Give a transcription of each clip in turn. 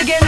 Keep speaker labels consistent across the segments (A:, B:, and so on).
A: again.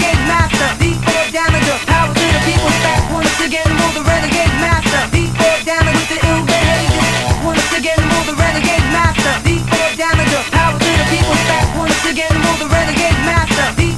A: renegade master. The